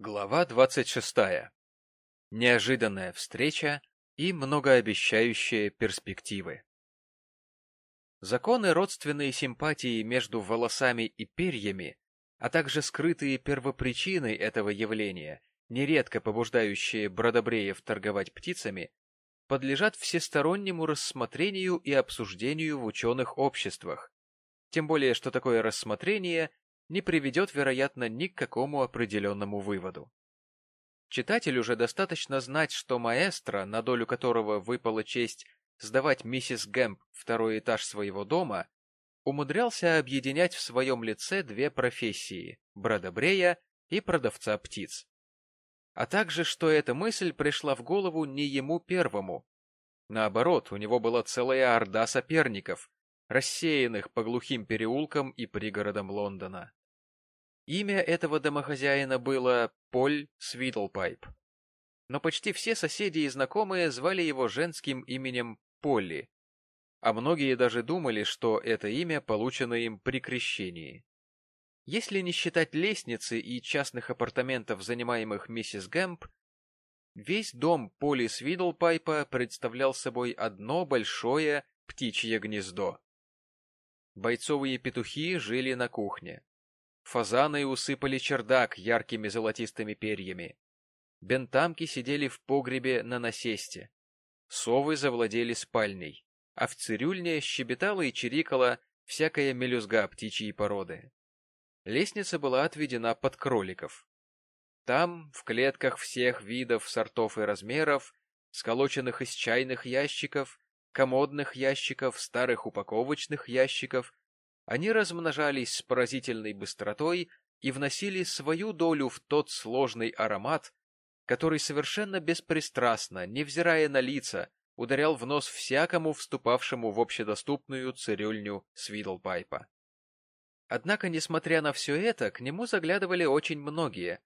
Глава 26. Неожиданная встреча и многообещающие перспективы. Законы родственной симпатии между волосами и перьями, а также скрытые первопричины этого явления, нередко побуждающие бродобреев торговать птицами, подлежат всестороннему рассмотрению и обсуждению в ученых обществах, тем более что такое рассмотрение не приведет, вероятно, ни к какому определенному выводу. Читателю уже достаточно знать, что маэстро, на долю которого выпала честь сдавать миссис Гэмп второй этаж своего дома, умудрялся объединять в своем лице две профессии – бродобрея и продавца птиц. А также, что эта мысль пришла в голову не ему первому. Наоборот, у него была целая орда соперников, рассеянных по глухим переулкам и пригородам Лондона. Имя этого домохозяина было Поль Свитлпайп. Но почти все соседи и знакомые звали его женским именем Полли, а многие даже думали, что это имя получено им при крещении. Если не считать лестницы и частных апартаментов, занимаемых миссис Гэмп, весь дом Поли Свидлпайпа представлял собой одно большое птичье гнездо. Бойцовые петухи жили на кухне. Фазаны усыпали чердак яркими золотистыми перьями. Бентамки сидели в погребе на насесте. Совы завладели спальней, а в цирюльне щебетала и чирикала всякая мелюзга птичьей породы. Лестница была отведена под кроликов. Там, в клетках всех видов, сортов и размеров, сколоченных из чайных ящиков, комодных ящиков, старых упаковочных ящиков они размножались с поразительной быстротой и вносили свою долю в тот сложный аромат, который совершенно беспристрастно, невзирая на лица, ударял в нос всякому вступавшему в общедоступную цирюльню Свидлпайпа. Однако, несмотря на все это, к нему заглядывали очень многие,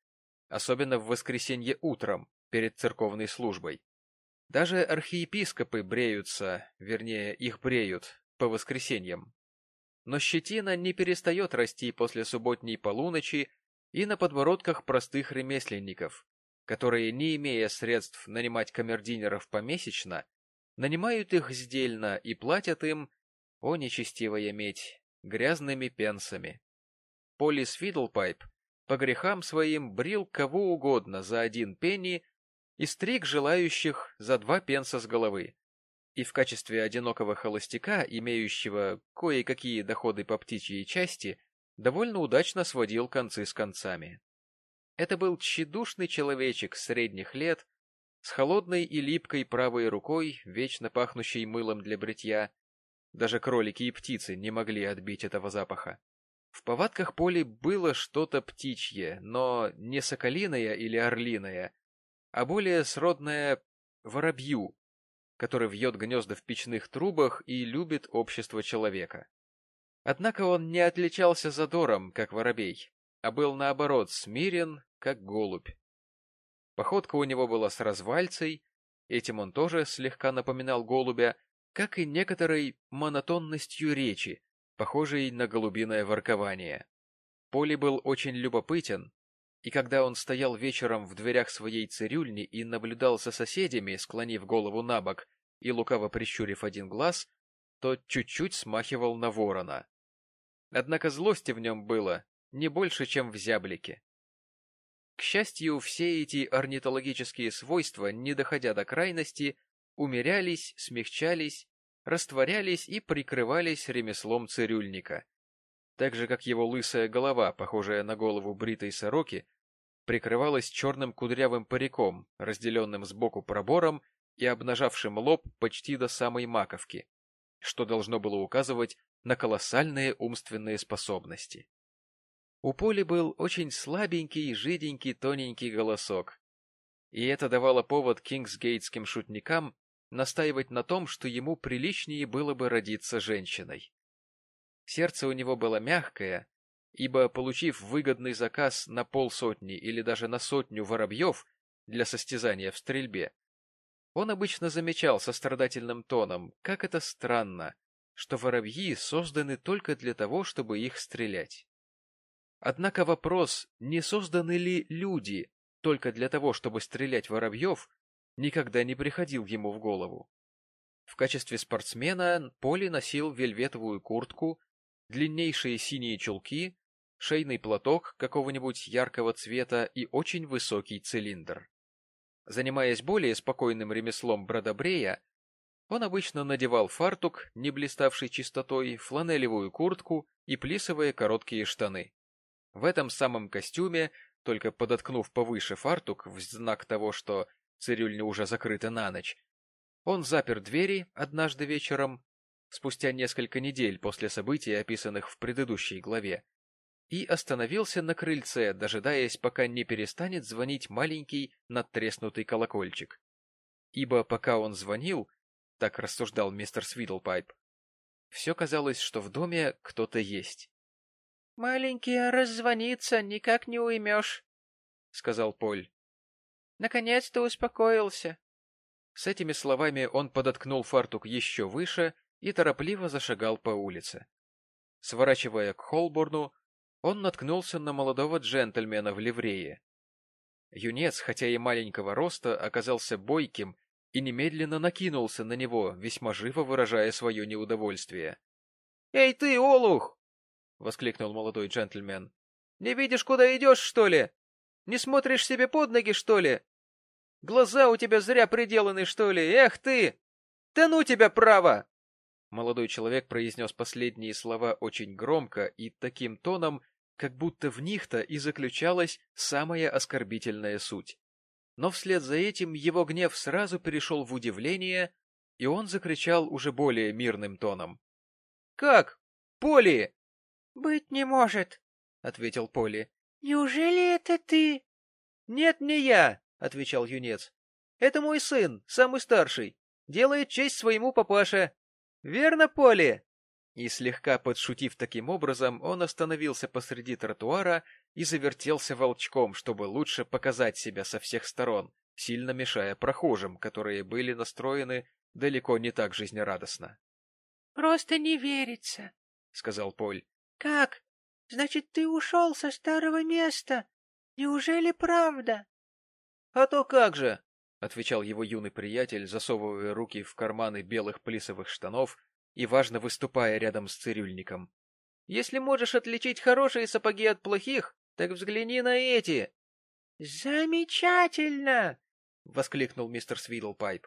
особенно в воскресенье утром, перед церковной службой. Даже архиепископы бреются, вернее, их бреют, по воскресеньям. Но щетина не перестает расти после субботней полуночи и на подбородках простых ремесленников, которые, не имея средств нанимать камердинеров помесячно, нанимают их сдельно и платят им, о нечестивая медь, грязными пенсами. Полис Фидлпайп по грехам своим брил кого угодно за один пенни и стриг желающих за два пенса с головы, и в качестве одинокого холостяка, имеющего кое-какие доходы по птичьей части, довольно удачно сводил концы с концами. Это был тщедушный человечек средних лет, с холодной и липкой правой рукой, вечно пахнущей мылом для бритья. Даже кролики и птицы не могли отбить этого запаха. В повадках Поли было что-то птичье, но не соколиное или орлиное, а более сродное воробью, который вьет гнезда в печных трубах и любит общество человека. Однако он не отличался задором, как воробей, а был, наоборот, смирен, как голубь. Походка у него была с развальцей, этим он тоже слегка напоминал голубя, как и некоторой монотонностью речи, похожей на голубиное воркование. Поли был очень любопытен, и когда он стоял вечером в дверях своей цирюльни и наблюдал за соседями, склонив голову на бок и лукаво прищурив один глаз, то чуть-чуть смахивал на ворона. Однако злости в нем было не больше, чем в зяблике. К счастью, все эти орнитологические свойства, не доходя до крайности, умерялись, смягчались, растворялись и прикрывались ремеслом цирюльника, так же, как его лысая голова, похожая на голову бритой сороки, прикрывалась черным кудрявым париком, разделенным сбоку пробором и обнажавшим лоб почти до самой маковки, что должно было указывать на колоссальные умственные способности. У Поли был очень слабенький, жиденький, тоненький голосок, и это давало повод кингсгейтским шутникам настаивать на том, что ему приличнее было бы родиться женщиной. Сердце у него было мягкое, ибо, получив выгодный заказ на полсотни или даже на сотню воробьев для состязания в стрельбе, он обычно замечал со страдательным тоном, как это странно, что воробьи созданы только для того, чтобы их стрелять. Однако вопрос, не созданы ли люди только для того, чтобы стрелять воробьев, никогда не приходил ему в голову. В качестве спортсмена Поли носил вельветовую куртку, длиннейшие синие чулки, шейный платок какого-нибудь яркого цвета и очень высокий цилиндр. Занимаясь более спокойным ремеслом бродобрея, он обычно надевал фартук, не блиставший чистотой, фланелевую куртку и плисовые короткие штаны. В этом самом костюме, только подоткнув повыше фартук в знак того, что цирюльня уже закрыта на ночь, он запер двери однажды вечером, спустя несколько недель после событий, описанных в предыдущей главе, и остановился на крыльце, дожидаясь, пока не перестанет звонить маленький надтреснутый колокольчик. Ибо пока он звонил, так рассуждал мистер Свидлпайп, все казалось, что в доме кто-то есть. — Маленький раззвонится, никак не уймешь, — сказал Поль. — Наконец-то успокоился. С этими словами он подоткнул фартук еще выше и торопливо зашагал по улице. Сворачивая к Холборну, он наткнулся на молодого джентльмена в ливрее. Юнец, хотя и маленького роста, оказался бойким и немедленно накинулся на него, весьма живо выражая свое неудовольствие. — Эй ты, олух! — воскликнул молодой джентльмен. — Не видишь, куда идешь, что ли? Не смотришь себе под ноги, что ли? Глаза у тебя зря приделаны, что ли? Эх ты! Да ну тебя право! Молодой человек произнес последние слова очень громко и таким тоном, как будто в них-то и заключалась самая оскорбительная суть. Но вслед за этим его гнев сразу перешел в удивление, и он закричал уже более мирным тоном. — Как? Поли? — Быть не может, — ответил Поли. — Неужели это ты? — Нет, не я, — отвечал юнец. — Это мой сын, самый старший. Делает честь своему папаше. Верно, Поли? И слегка подшутив таким образом, он остановился посреди тротуара и завертелся волчком, чтобы лучше показать себя со всех сторон, сильно мешая прохожим, которые были настроены далеко не так жизнерадостно. — Просто не верится, — сказал Поль. — Как? Значит, ты ушел со старого места? Неужели правда? — А то как же, — отвечал его юный приятель, засовывая руки в карманы белых плисовых штанов и важно выступая рядом с цирюльником. — Если можешь отличить хорошие сапоги от плохих, так взгляни на эти. — Замечательно! — воскликнул мистер Свидлпайп.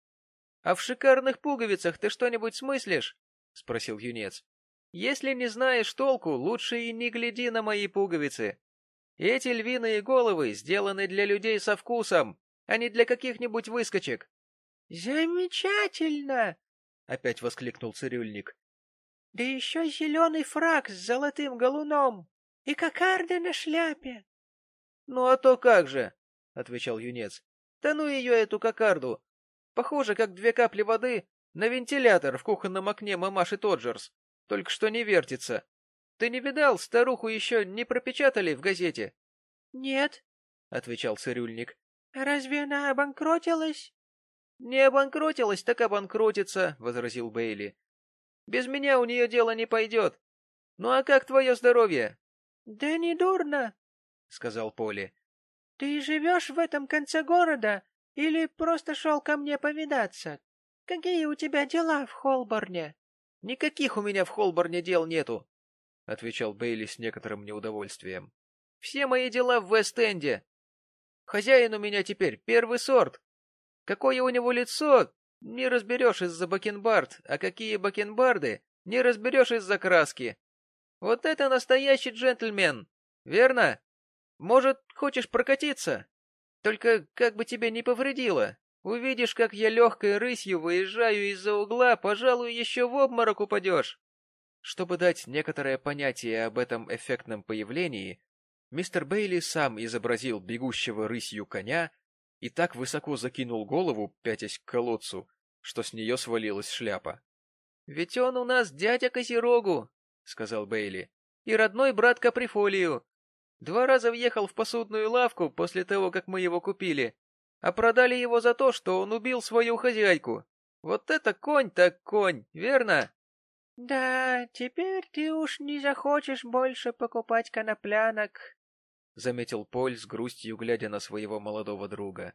— А в шикарных пуговицах ты что-нибудь смыслишь? — спросил юнец. — Если не знаешь толку, лучше и не гляди на мои пуговицы. Эти львиные головы сделаны для людей со вкусом, а не для каких-нибудь выскочек. — Замечательно! — опять воскликнул цирюльник. — Да еще зеленый фраг с золотым галуном и кокарда на шляпе. — Ну а то как же, — отвечал юнец. — Да ну ее, эту кокарду. Похоже, как две капли воды на вентилятор в кухонном окне мамаши Тоджерс. Только что не вертится. Ты не видал, старуху еще не пропечатали в газете? — Нет, — отвечал цирюльник. — Разве она обанкротилась? — Не обанкротилась, так обанкротится, — возразил Бейли. — Без меня у нее дело не пойдет. Ну а как твое здоровье? — Да не дурно, — сказал Поли. — Ты живешь в этом конце города или просто шел ко мне повидаться? Какие у тебя дела в Холборне? — Никаких у меня в Холборне дел нету, — отвечал Бейли с некоторым неудовольствием. — Все мои дела в Вест-Энде. Хозяин у меня теперь первый сорт, Какое у него лицо, не разберешь из-за бакенбард, а какие бакенбарды, не разберешь из-за краски. Вот это настоящий джентльмен, верно? Может, хочешь прокатиться? Только как бы тебе не повредило. Увидишь, как я легкой рысью выезжаю из-за угла, пожалуй, еще в обморок упадешь. Чтобы дать некоторое понятие об этом эффектном появлении, мистер Бейли сам изобразил бегущего рысью коня и так высоко закинул голову, пятясь к колодцу, что с нее свалилась шляпа. — Ведь он у нас дядя Козерогу, — сказал Бейли, — и родной брат Каприфолию. Два раза въехал в посудную лавку после того, как мы его купили, а продали его за то, что он убил свою хозяйку. Вот это конь так конь, верно? — Да, теперь ты уж не захочешь больше покупать коноплянок, заметил Поль с грустью, глядя на своего молодого друга.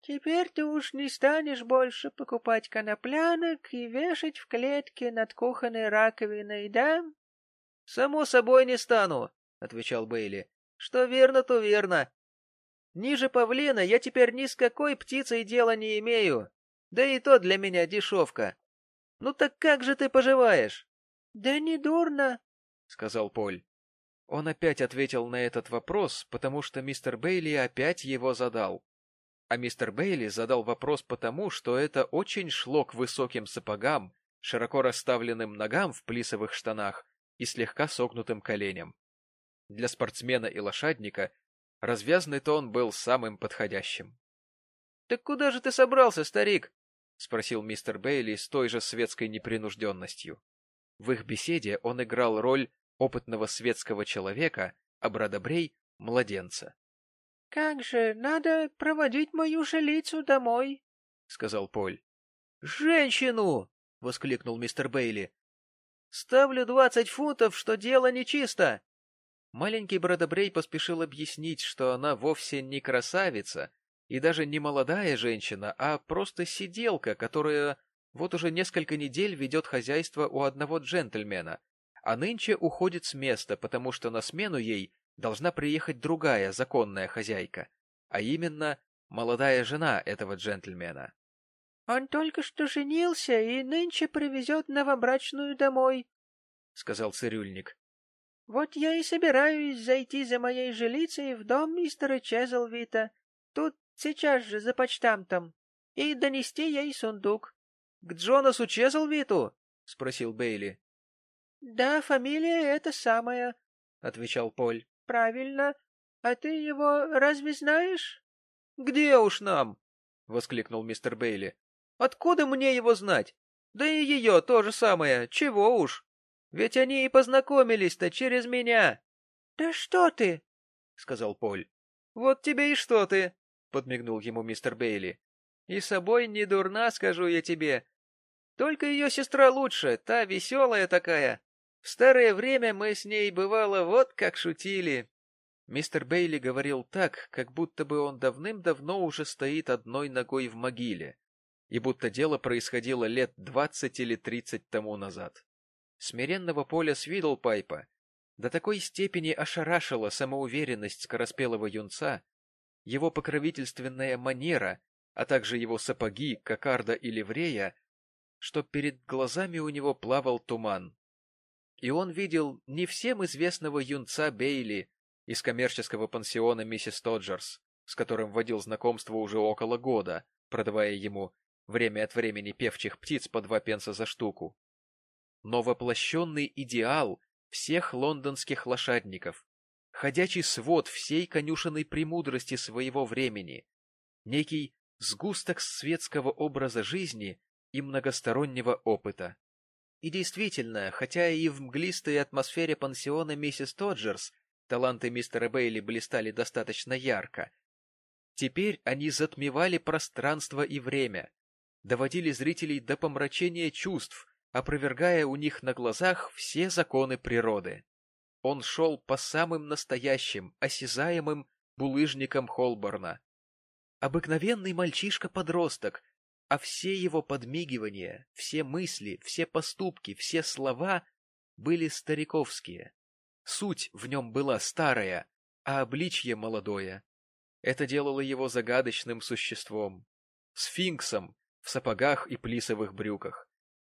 Теперь ты уж не станешь больше покупать коноплянок и вешать в клетке над кухонной раковиной, да? — Само собой не стану, — отвечал Бейли. — Что верно, то верно. Ниже павлина я теперь ни с какой птицей дела не имею. Да и то для меня дешевка. Ну так как же ты поживаешь? — Да не дурно, — сказал Поль. Он опять ответил на этот вопрос, потому что мистер Бейли опять его задал. А мистер Бейли задал вопрос потому, что это очень шло к высоким сапогам, широко расставленным ногам в плисовых штанах и слегка согнутым коленям. Для спортсмена и лошадника развязный тон был самым подходящим. — Так куда же ты собрался, старик? — спросил мистер Бейли с той же светской непринужденностью. В их беседе он играл роль опытного светского человека, а Брадобрей — младенца. — Как же, надо проводить мою жилицу домой, — сказал Поль. — Женщину! — воскликнул мистер Бейли. — Ставлю двадцать фунтов, что дело нечисто. Маленький Брадобрей поспешил объяснить, что она вовсе не красавица и даже не молодая женщина, а просто сиделка, которая вот уже несколько недель ведет хозяйство у одного джентльмена, а нынче уходит с места, потому что на смену ей должна приехать другая законная хозяйка, а именно молодая жена этого джентльмена. — Он только что женился и нынче привезет новобрачную домой, — сказал цирюльник. — Вот я и собираюсь зайти за моей жилицей в дом мистера Чезлвита, тут сейчас же за почтамтом, и донести ей сундук. — К Джонасу Чезлвиту? — спросил Бейли. — Да, фамилия эта самая, — отвечал Поль. — Правильно. А ты его разве знаешь? — Где уж нам? — воскликнул мистер Бейли. — Откуда мне его знать? Да и ее то же самое. Чего уж? Ведь они и познакомились-то через меня. — Да что ты? — сказал Поль. — Вот тебе и что ты, — подмигнул ему мистер Бейли. — И собой не дурна, скажу я тебе. Только ее сестра лучше, та веселая такая. В старое время мы с ней, бывало, вот как шутили. Мистер Бейли говорил так, как будто бы он давным-давно уже стоит одной ногой в могиле, и будто дело происходило лет двадцать или тридцать тому назад. Смиренного поля Свидлпайпа до такой степени ошарашила самоуверенность скороспелого юнца, его покровительственная манера, а также его сапоги, кокарда и ливрея, что перед глазами у него плавал туман, и он видел не всем известного юнца Бейли из коммерческого пансиона миссис Тоджерс, с которым водил знакомство уже около года, продавая ему время от времени певчих птиц по два пенса за штуку. Но воплощенный идеал всех лондонских лошадников, ходячий свод всей конюшенной премудрости своего времени, некий сгусток светского образа жизни и многостороннего опыта. И действительно, хотя и в мглистой атмосфере пансиона миссис Тоджерс таланты мистера Бейли блистали достаточно ярко, теперь они затмевали пространство и время, доводили зрителей до помрачения чувств, опровергая у них на глазах все законы природы. Он шел по самым настоящим, осязаемым булыжникам Холборна. Обыкновенный мальчишка-подросток, а все его подмигивания, все мысли, все поступки, все слова были стариковские. Суть в нем была старая, а обличье молодое. Это делало его загадочным существом, сфинксом в сапогах и плисовых брюках.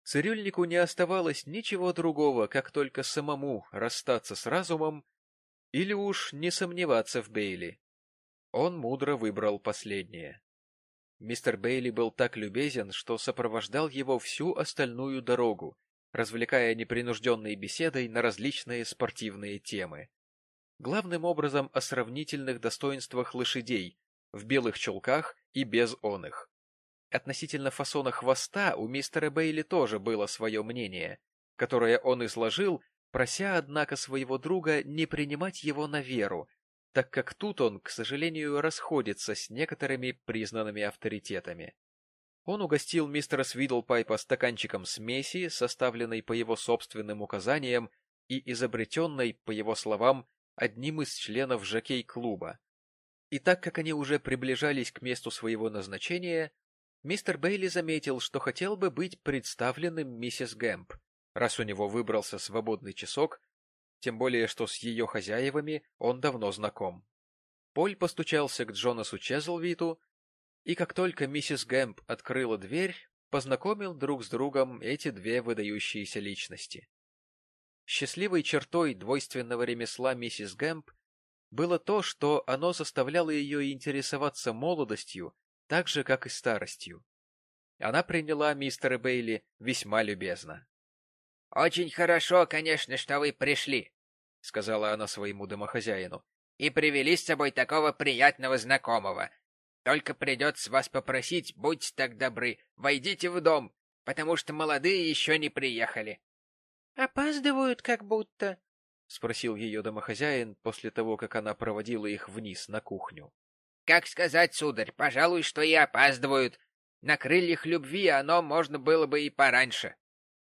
Цирюльнику не оставалось ничего другого, как только самому расстаться с разумом или уж не сомневаться в Бейли. Он мудро выбрал последнее. Мистер Бейли был так любезен, что сопровождал его всю остальную дорогу, развлекая непринужденной беседой на различные спортивные темы. Главным образом о сравнительных достоинствах лошадей, в белых чулках и без оных. Относительно фасона хвоста у мистера Бейли тоже было свое мнение, которое он изложил, прося, однако, своего друга не принимать его на веру так как тут он, к сожалению, расходится с некоторыми признанными авторитетами. Он угостил мистера Свидлпайпа стаканчиком смеси, составленной по его собственным указаниям и изобретенной, по его словам, одним из членов жокей-клуба. И так как они уже приближались к месту своего назначения, мистер Бейли заметил, что хотел бы быть представленным миссис Гэмп, раз у него выбрался свободный часок, тем более что с ее хозяевами он давно знаком. Поль постучался к Джонасу Чезлвиту, и как только миссис Гэмп открыла дверь, познакомил друг с другом эти две выдающиеся личности. Счастливой чертой двойственного ремесла миссис Гэмп было то, что оно заставляло ее интересоваться молодостью так же, как и старостью. Она приняла мистера Бейли весьма любезно. — Очень хорошо, конечно, что вы пришли, — сказала она своему домохозяину, — и привели с собой такого приятного знакомого. Только придется вас попросить, будьте так добры, войдите в дом, потому что молодые еще не приехали. — Опаздывают как будто, — спросил ее домохозяин после того, как она проводила их вниз на кухню. — Как сказать, сударь, пожалуй, что и опаздывают. На крыльях любви оно можно было бы и пораньше.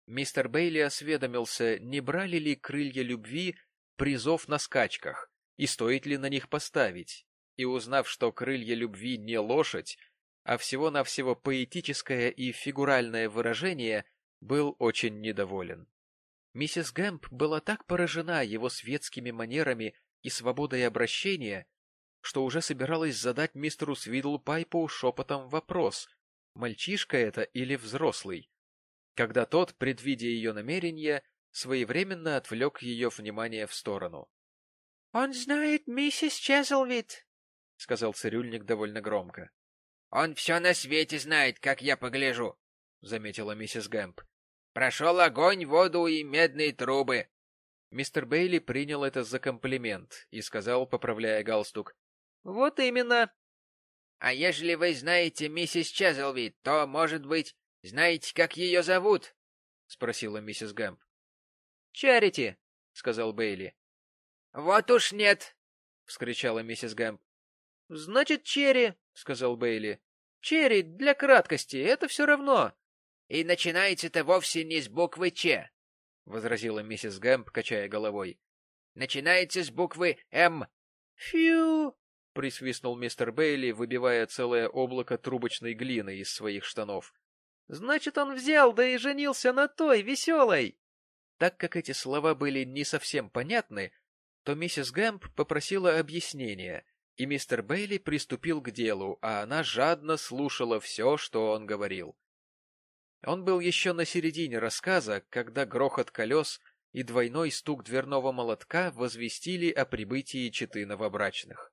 Мистер Бейли осведомился, не брали ли крылья любви призов на скачках, и стоит ли на них поставить, и узнав, что крылья любви не лошадь, а всего-навсего поэтическое и фигуральное выражение, был очень недоволен. Миссис Гэмп была так поражена его светскими манерами и свободой обращения, что уже собиралась задать мистеру Свидлу Пайпу шепотом вопрос, мальчишка это или взрослый, когда тот, предвидя ее намерения, своевременно отвлек ее внимание в сторону. — Он знает миссис Чезлвит, — сказал цирюльник довольно громко. — Он все на свете знает, как я погляжу, — заметила миссис Гэмп. Прошел огонь, воду и медные трубы. Мистер Бейли принял это за комплимент и сказал, поправляя галстук. — Вот именно. — А ежели вы знаете миссис Чезлвид, то, может быть, знаете, как ее зовут? — спросила миссис Гэмп. — Чарити, — сказал Бейли. — Вот уж нет! — вскричала миссис Гэмп. — Значит, Черри, — сказал Бейли. — Черри, для краткости, это все равно. — И начинается-то вовсе не с буквы «Ч», — возразила миссис Гэмп, качая головой. — Начинается с буквы «М». — Фью! — присвистнул мистер Бейли, выбивая целое облако трубочной глины из своих штанов. — Значит, он взял, да и женился на той, веселой! Так как эти слова были не совсем понятны, то миссис Гэмп попросила объяснения, и мистер Бейли приступил к делу, а она жадно слушала все, что он говорил. Он был еще на середине рассказа, когда грохот колес и двойной стук дверного молотка возвестили о прибытии четы новобрачных.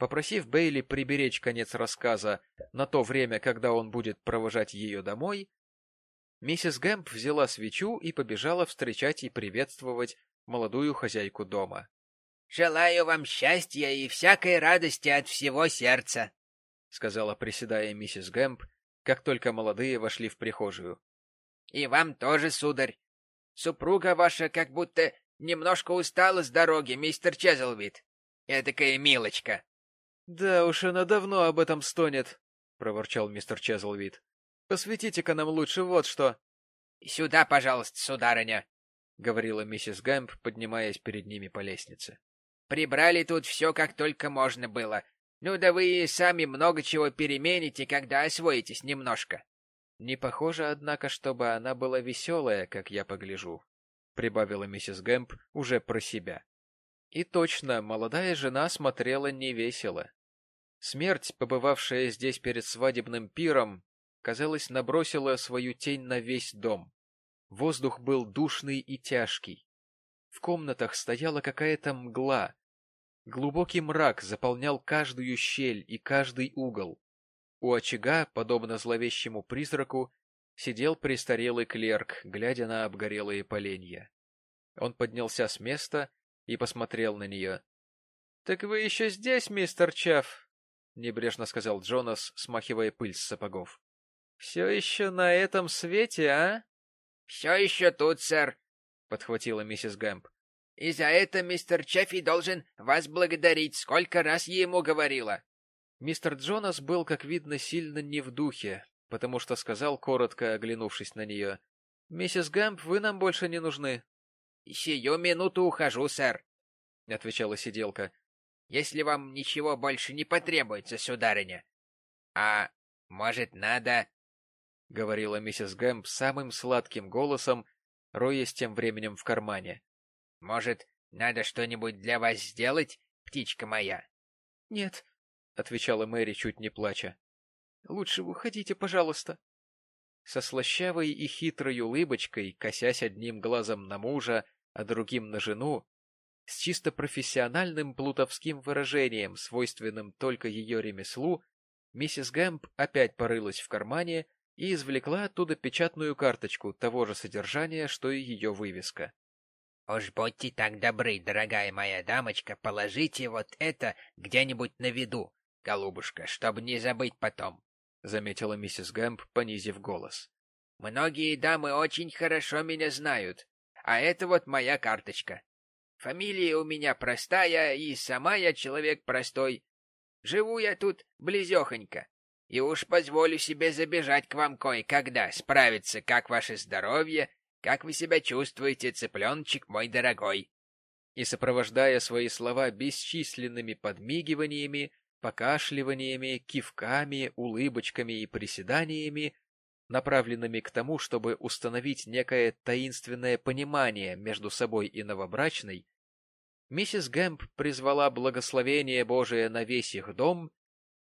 Попросив Бейли приберечь конец рассказа на то время, когда он будет провожать ее домой, миссис Гэмп взяла свечу и побежала встречать и приветствовать молодую хозяйку дома. — Желаю вам счастья и всякой радости от всего сердца, — сказала, приседая миссис Гэмп, как только молодые вошли в прихожую. — И вам тоже, сударь. Супруга ваша как будто немножко устала с дороги, мистер Чезлвид. Эдакая милочка. — Да уж она давно об этом стонет, — проворчал мистер Чезлвид. — Посветите-ка нам лучше вот что. — Сюда, пожалуйста, сударыня, — говорила миссис Гэмп, поднимаясь перед ними по лестнице. — Прибрали тут все, как только можно было, ну да вы и сами много чего перемените, когда освоитесь немножко. Не похоже, однако, чтобы она была веселая, как я погляжу, — прибавила миссис Гэмп уже про себя. И точно, молодая жена смотрела невесело. Смерть, побывавшая здесь перед свадебным пиром, казалось, набросила свою тень на весь дом. Воздух был душный и тяжкий. В комнатах стояла какая-то мгла, Глубокий мрак заполнял каждую щель и каждый угол. У очага, подобно зловещему призраку, сидел престарелый клерк, глядя на обгорелые поленья. Он поднялся с места и посмотрел на нее. — Так вы еще здесь, мистер Чафф? — небрежно сказал Джонас, смахивая пыль с сапогов. — Все еще на этом свете, а? — Все еще тут, сэр, — подхватила миссис Гэмп. И за это мистер Чеффи должен вас благодарить, сколько раз я ему говорила. Мистер Джонас был, как видно, сильно не в духе, потому что сказал, коротко оглянувшись на нее, — Миссис Гэмп, вы нам больше не нужны. — Сию минуту ухожу, сэр. отвечала сиделка. — Если вам ничего больше не потребуется, сударыня. А может, надо... — говорила миссис Гэмп самым сладким голосом, роясь тем временем в кармане. — Может, надо что-нибудь для вас сделать, птичка моя? — Нет, — отвечала Мэри, чуть не плача. — Лучше уходите, пожалуйста. Со слащавой и хитрой улыбочкой, косясь одним глазом на мужа, а другим на жену, с чисто профессиональным плутовским выражением, свойственным только ее ремеслу, миссис Гэмп опять порылась в кармане и извлекла оттуда печатную карточку того же содержания, что и ее вывеска. — Уж будьте так добры, дорогая моя дамочка, положите вот это где-нибудь на виду, голубушка, чтобы не забыть потом, — заметила миссис Гэмп, понизив голос. — Многие дамы очень хорошо меня знают, а это вот моя карточка. Фамилия у меня простая, и сама я человек простой. Живу я тут близехонько, и уж позволю себе забежать к вам кое-когда, справиться, как ваше здоровье, как вы себя чувствуете, цыпленочек мой дорогой. И, сопровождая свои слова бесчисленными подмигиваниями, покашливаниями, кивками, улыбочками и приседаниями, направленными к тому, чтобы установить некое таинственное понимание между собой и новобрачной, миссис Гэмп призвала благословение Божие на весь их дом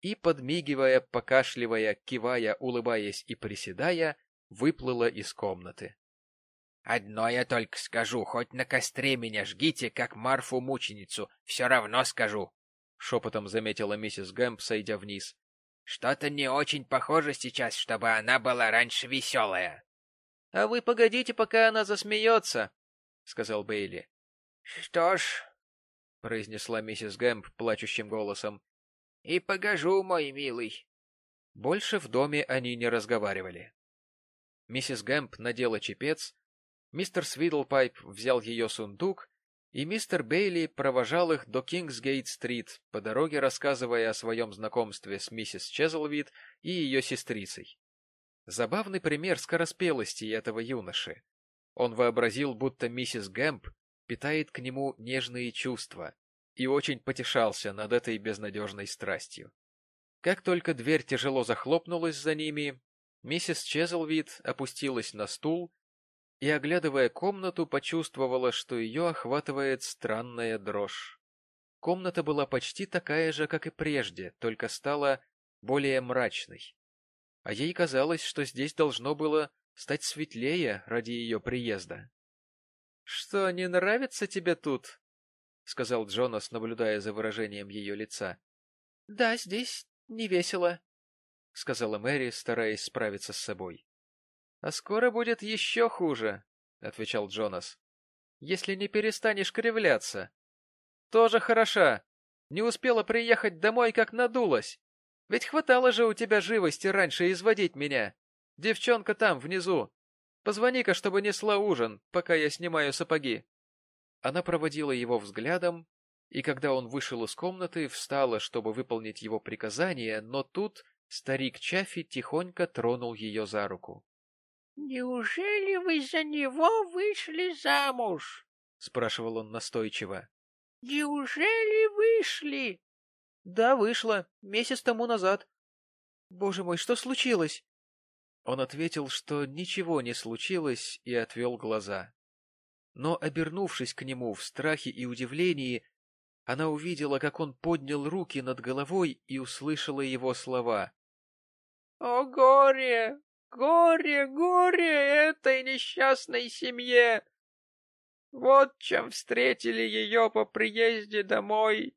и, подмигивая, покашливая, кивая, улыбаясь и приседая, выплыла из комнаты. — Одно я только скажу, хоть на костре меня жгите, как Марфу-мученицу, все равно скажу, — шепотом заметила миссис Гэмп, сойдя вниз. Что-то не очень похоже сейчас, чтобы она была раньше веселая. — А вы погодите, пока она засмеется, — сказал Бейли. — Что ж, — произнесла миссис Гэмп плачущим голосом, — и погожу, мой милый. Больше в доме они не разговаривали. Миссис Гэмп надела чепец, мистер Свидлпайп взял ее сундук и мистер Бейли провожал их до Кингсгейт-стрит, по дороге рассказывая о своем знакомстве с миссис Чезлвит и ее сестрицей. Забавный пример скороспелости этого юноши. Он вообразил, будто миссис Гэмп питает к нему нежные чувства, и очень потешался над этой безнадежной страстью. Как только дверь тяжело захлопнулась за ними, миссис Чезлвид опустилась на стул и, оглядывая комнату, почувствовала, что ее охватывает странная дрожь. Комната была почти такая же, как и прежде, только стала более мрачной. А ей казалось, что здесь должно было стать светлее ради ее приезда. — Что, не нравится тебе тут? — сказал Джонас, наблюдая за выражением ее лица. — Да, здесь не весело, — сказала Мэри, стараясь справиться с собой. — А скоро будет еще хуже, — отвечал Джонас. — Если не перестанешь кривляться. — Тоже хороша. Не успела приехать домой, как надулась. Ведь хватало же у тебя живости раньше изводить меня. Девчонка там, внизу. Позвони-ка, чтобы несла ужин, пока я снимаю сапоги. Она проводила его взглядом, и когда он вышел из комнаты, встала, чтобы выполнить его приказание, но тут старик Чаффи тихонько тронул ее за руку. «Неужели вы за него вышли замуж?» — спрашивал он настойчиво. «Неужели вышли?» «Да, вышла. Месяц тому назад». «Боже мой, что случилось?» Он ответил, что ничего не случилось, и отвел глаза. Но, обернувшись к нему в страхе и удивлении, она увидела, как он поднял руки над головой и услышала его слова. — О, горе! Горе, горе этой несчастной семье! Вот чем встретили ее по приезде домой.